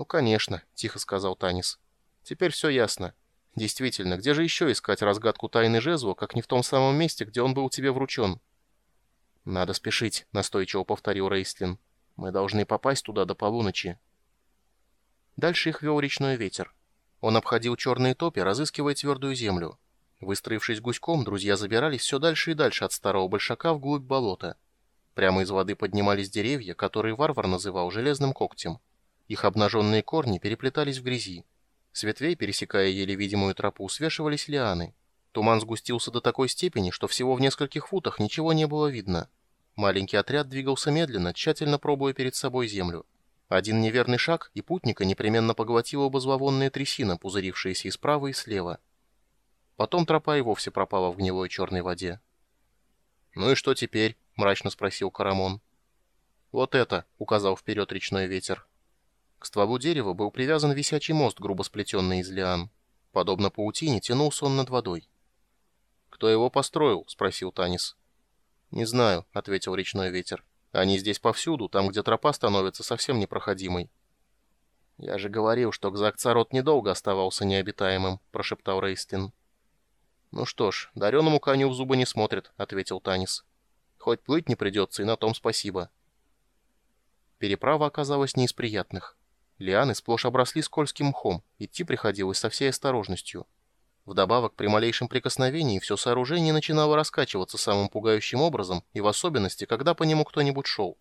«Ну, конечно», — тихо сказал Танис. «Теперь все ясно. Действительно, где же еще искать разгадку тайны Жезла, как не в том самом месте, где он был тебе вручен?» «Надо спешить», — настойчиво повторил Рейстлин. «Мы должны попасть туда до полуночи». Дальше их вел речной ветер. Он обходил черные топи, разыскивая твердую землю. Выстроившись гуськом, друзья забирались все дальше и дальше от старого большака вглубь болота. Прямо из воды поднимались деревья, которые варвар называл железным когтем. Их обнаженные корни переплетались в грязи. С ветвей, пересекая еле видимую тропу, свешивались лианы. Туман сгустился до такой степени, что всего в нескольких футах ничего не было видно. Маленький отряд двигался медленно, тщательно пробуя перед собой землю. Один неверный шаг, и путника непременно поглотила бы зловонная трясина, пузырившаяся и справа, и слева. Потом тропа и вовсе пропала в гнилой черной воде. «Ну и что теперь?» — мрачно спросил Карамон. «Вот это!» — указал вперед речной ветер. К стволу дерева был привязан висячий мост, грубо сплетенный из лиан. Подобно паутине, тянулся он над водой. «Кто его построил?» — спросил Танис. «Не знаю», — ответил речной ветер. «Они здесь повсюду, там, где тропа становится совсем непроходимой». «Я же говорил, что Гзакцарот недолго оставался необитаемым», — прошептал Рейстлин. «Ну что ж, дареному коню в зубы не смотрит», — ответил Танис. «Хоть плыть не придется, и на том спасибо». Переправа оказалась не из приятных. Лианы сплошь обросли скользким мхом, идти приходилось со всей осторожностью. Вдобавок, при малейшем прикосновении все сооружение начинало раскачиваться самым пугающим образом, и в особенности, когда по нему кто-нибудь шел.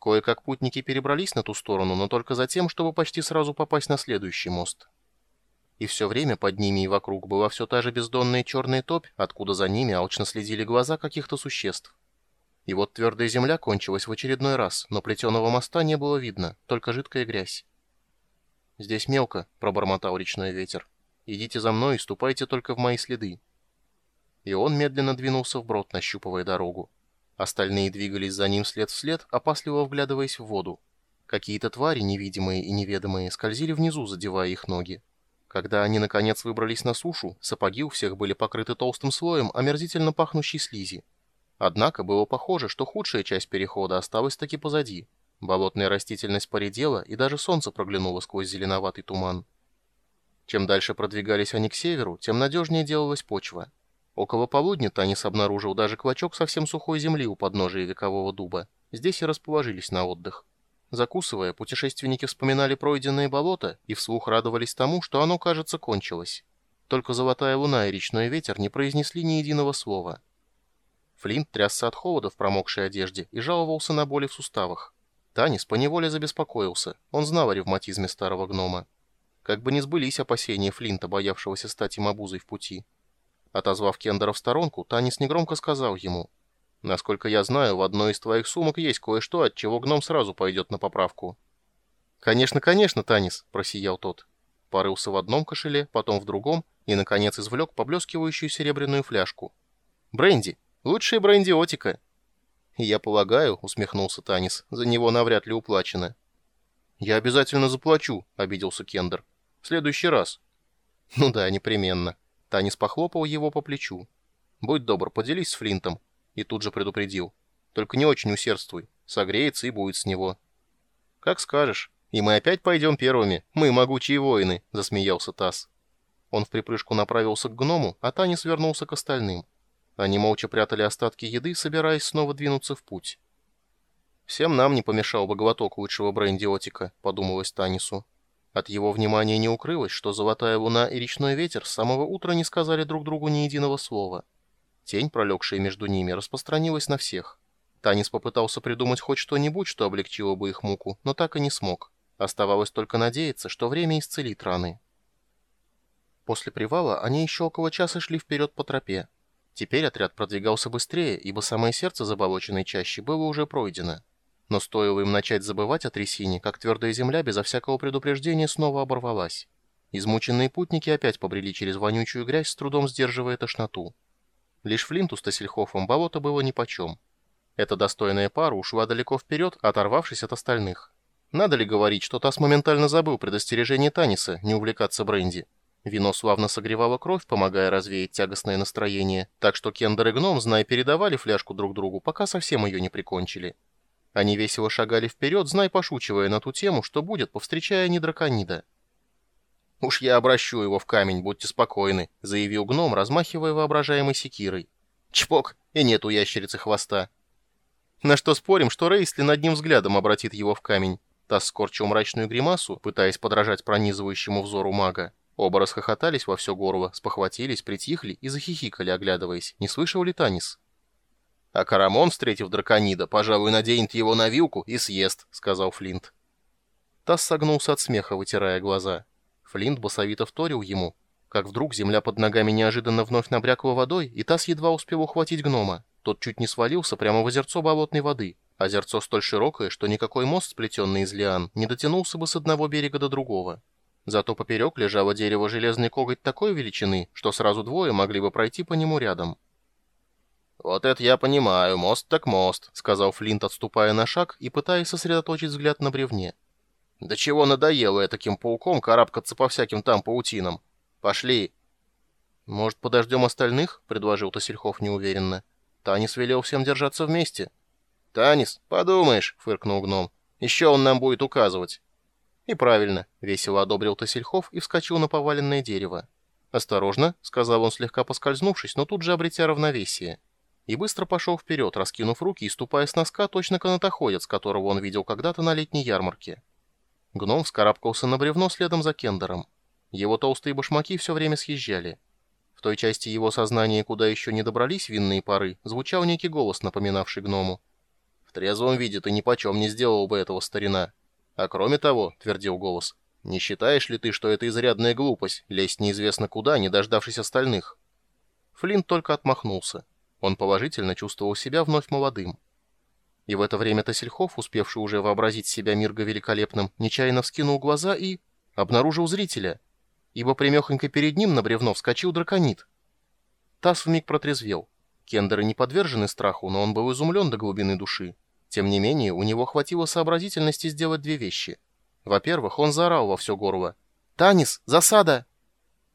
Кое-как путники перебрались на ту сторону, но только за тем, чтобы почти сразу попасть на следующий мост. И все время под ними и вокруг была все та же бездонная черная топь, откуда за ними алчно следили глаза каких-то существ. И вот твердая земля кончилась в очередной раз, но плетеного моста не было видно, только жидкая грязь. «Здесь мелко», — пробормотал речной ветер. «Идите за мной и ступайте только в мои следы». И он медленно двинулся вброд, нащупывая дорогу. Остальные двигались за ним след в след, опасливо вглядываясь в воду. Какие-то твари, невидимые и неведомые, скользили внизу, задевая их ноги. Когда они, наконец, выбрались на сушу, сапоги у всех были покрыты толстым слоем омерзительно пахнущей слизи. Однако было похоже, что худшая часть перехода осталась таки позади. Болотная растительность поредела, и даже солнце проглянуло сквозь зеленоватый туман. Чем дальше продвигались они к северу, тем надежнее делалась почва. Около полудня Танис обнаружил даже клочок совсем сухой земли у подножия векового дуба. Здесь и расположились на отдых. Закусывая, путешественники вспоминали пройденное болото и вслух радовались тому, что оно, кажется, кончилось. Только золотая луна и речной ветер не произнесли ни единого слова. Флинт трясся от холода в промокшей одежде и жаловался на боли в суставах. Танис поневоле забеспокоился. Он знал о ревматизме старого гнома. Как бы не сбылись опасения Флинта, боявшегося стать им обузой в пути. Отозвав Кендера в сторонку, Танис негромко сказал ему, «Насколько я знаю, в одной из твоих сумок есть кое-что, от чего гном сразу пойдет на поправку». «Конечно, конечно, Танис», — просиял тот. Порылся в одном кошеле, потом в другом и, наконец, извлек поблескивающую серебряную фляжку. «Бренди! Лучшая брендиотика!» «Я полагаю», — усмехнулся Танис, — «за него навряд ли уплачено». «Я обязательно заплачу», — обиделся Кендер. «В следующий раз». «Ну да, непременно». Танис похлопал его по плечу. «Будь добр, поделись с Флинтом». И тут же предупредил. «Только не очень усердствуй. Согреется и будет с него». «Как скажешь. И мы опять пойдем первыми. Мы могучие воины», — засмеялся Тасс. Он в припрыжку направился к гному, а Танис вернулся к остальным. Они молча прятали остатки еды, собираясь снова двинуться в путь. «Всем нам не помешал бы глоток лучшего брендиотика», — подумалось Танису. От его внимания не укрылось, что Золотая Луна и Речной Ветер с самого утра не сказали друг другу ни единого слова. Тень, пролегшая между ними, распространилась на всех. Танис попытался придумать хоть что-нибудь, что облегчило бы их муку, но так и не смог. Оставалось только надеяться, что время исцелит раны. После привала они еще около часа шли вперед по тропе. Теперь отряд продвигался быстрее, ибо самое сердце заболоченной чащи было уже пройдено. Но стоило им начать забывать о трясине, как твердая земля безо всякого предупреждения снова оборвалась. Измученные путники опять побрели через вонючую грязь, с трудом сдерживая тошноту. Лишь Флинту с Тассельхофом болото было нипочем. Эта достойная пара ушла далеко вперед, оторвавшись от остальных. Надо ли говорить, что Тасс моментально забыл предостережение Таниса не увлекаться бренди? Вино славно согревало кровь, помогая развеять тягостное настроение, так что Кендер и Гном, зная, передавали фляжку друг другу, пока совсем ее не прикончили. Они весело шагали вперед, знай пошучивая на ту тему, что будет, повстречая не драконида. «Уж я обращу его в камень, будьте спокойны», — заявил гном, размахивая воображаемой секирой. «Чпок, и нет у ящерицы хвоста». На что спорим, что Рейсли над ним взглядом обратит его в камень. Тасс скорчил мрачную гримасу, пытаясь подражать пронизывающему взору мага. Оба расхохотались во все горло, спохватились, притихли и захихикали, оглядываясь. Не слышал ли Танис? «А Карамон, встретив драконида, пожалуй, наденет его на вилку и съест», — сказал Флинт. Тасс согнулся от смеха, вытирая глаза. Флинт басовито вторил ему, как вдруг земля под ногами неожиданно вновь набрякла водой, и Тасс едва успел ухватить гнома. Тот чуть не свалился прямо в озерцо болотной воды. Озерцо столь широкое, что никакой мост, сплетенный из лиан, не дотянулся бы с одного берега до другого. Зато поперек лежало дерево железный коготь такой величины, что сразу двое могли бы пройти по нему рядом. «Вот это я понимаю, мост так мост», — сказал Флинт, отступая на шаг и пытаясь сосредоточить взгляд на бревне. «Да чего надоело я таким пауком карабкаться по всяким там паутинам? Пошли!» «Может, подождем остальных?» — предложил Тосельхов неуверенно. «Танис велел всем держаться вместе». «Танис, подумаешь», — фыркнул гном. «Еще он нам будет указывать». «И правильно», — весело одобрил Тосельхов и вскочил на поваленное дерево. «Осторожно», — сказал он, слегка поскользнувшись, но тут же обретя равновесие и быстро пошел вперед, раскинув руки и ступая с носка точно канатоходец, которого он видел когда-то на летней ярмарке. Гном вскарабкался на бревно следом за Кендером. Его толстые башмаки все время съезжали. В той части его сознания, куда еще не добрались винные пары, звучал некий голос, напоминавший гному. «В трезвом виде ты нипочем не сделал бы этого, старина. А кроме того, — твердил голос, — не считаешь ли ты, что это изрядная глупость, лезть неизвестно куда, не дождавшись остальных?» Флинт только отмахнулся. Он положительно чувствовал себя вновь молодым. И в это время Тасельхов, успевший уже вообразить себя Мирго великолепным, нечаянно вскинул глаза и... обнаружил зрителя, ибо примехонько перед ним на бревно вскочил драконит. Тасс вмиг протрезвел. Кендеры не подвержены страху, но он был изумлен до глубины души. Тем не менее, у него хватило сообразительности сделать две вещи. Во-первых, он заорал во все горло. «Танис, засада!»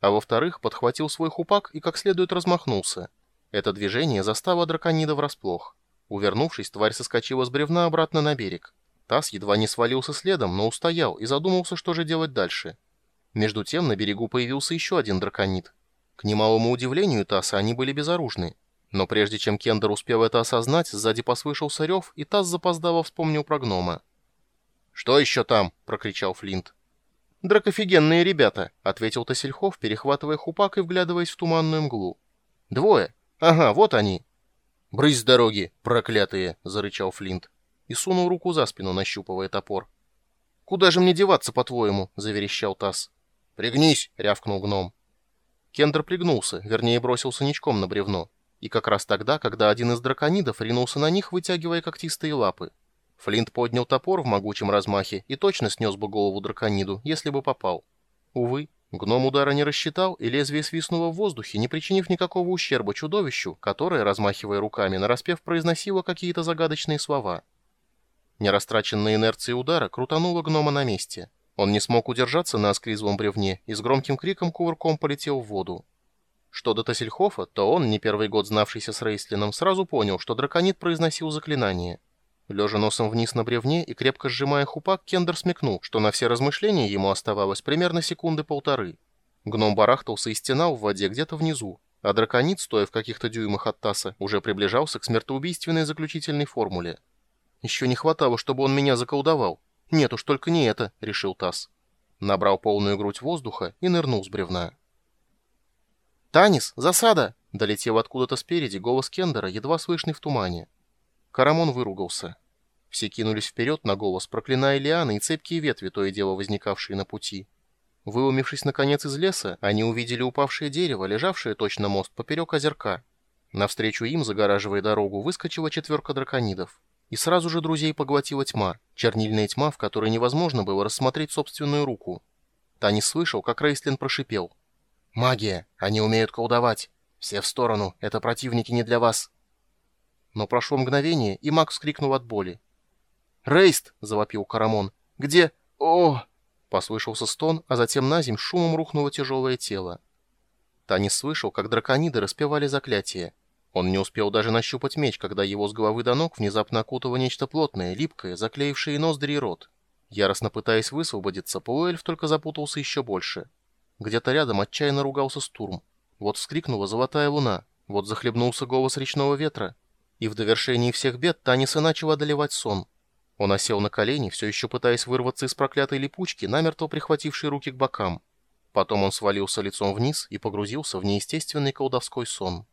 А во-вторых, подхватил свой хупак и как следует размахнулся. Это движение застало драконида врасплох. Увернувшись, тварь соскочила с бревна обратно на берег. Тасс едва не свалился следом, но устоял и задумался, что же делать дальше. Между тем на берегу появился еще один драконид. К немалому удивлению Тасса они были безоружны. Но прежде чем Кендер успел это осознать, сзади послышался рев, и Тасс запоздало вспомнил про гнома. «Что еще там?» — прокричал Флинт. «Дракофигенные ребята», — ответил Тассельхов, перехватывая хупак и вглядываясь в туманную мглу. «Двое. «Ага, вот они!» «Брысь с дороги, проклятые!» — зарычал Флинт. И сунул руку за спину, нащупывая топор. «Куда же мне деваться, по-твоему?» — заверещал Тасс. «Пригнись!» — рявкнул гном. Кендер пригнулся, вернее, бросился ничком на бревно. И как раз тогда, когда один из драконидов ринулся на них, вытягивая когтистые лапы. Флинт поднял топор в могучем размахе и точно снес бы голову дракониду, если бы попал. Увы, Гном удара не рассчитал, и лезвие свистнуло в воздухе, не причинив никакого ущерба чудовищу, которое, размахивая руками, нараспев произносило какие-то загадочные слова. Нерастраченная инерция удара крутанула гнома на месте. Он не смог удержаться на осклизлом бревне и с громким криком кувырком полетел в воду. Что до Тассельхофа, то он, не первый год знавшийся с Рейслином, сразу понял, что драконит произносил заклинание — Лежа носом вниз на бревне и крепко сжимая хупак, Кендер смекнул, что на все размышления ему оставалось примерно секунды полторы. Гном барахтался и стенал в воде где-то внизу, а драконит, стоя в каких-то дюймах от Таса, уже приближался к смертоубийственной заключительной формуле. «Еще не хватало, чтобы он меня заколдовал. Нет уж, только не это», — решил Тасс. Набрал полную грудь воздуха и нырнул с бревна. «Танис, засада!» — долетел откуда-то спереди голос Кендера, едва слышный в тумане. Карамон выругался. Все кинулись вперед на голос, проклиная лианы и цепкие ветви, то и дело возникавшие на пути. Выломившись наконец из леса, они увидели упавшее дерево, лежавшее точно мост поперек озерка. Навстречу им, загораживая дорогу, выскочила четверка драконидов. И сразу же друзей поглотила тьма, чернильная тьма, в которой невозможно было рассмотреть собственную руку. Танис слышал, как Рейстлин прошипел. «Магия! Они умеют колдовать! Все в сторону! Это противники не для вас!» Но прошло мгновение, и маг вскрикнул от боли. «Рейст!» — завопил Карамон. «Где? О!» Послышался стон, а затем на земь шумом рухнуло тяжелое тело. Танис слышал, как дракониды распевали заклятие. Он не успел даже нащупать меч, когда его с головы до ног внезапно окутало нечто плотное, липкое, заклеившее ноздри и рот. Яростно пытаясь высвободиться, полуэльф только запутался еще больше. Где-то рядом отчаянно ругался Стурм. Вот вскрикнула золотая луна, вот захлебнулся голос речного ветра. И в довершении всех бед Таниса начал одолевать сон. Он осел на колени, все еще пытаясь вырваться из проклятой липучки, намертво прихватившей руки к бокам. Потом он свалился лицом вниз и погрузился в неестественный колдовской сон.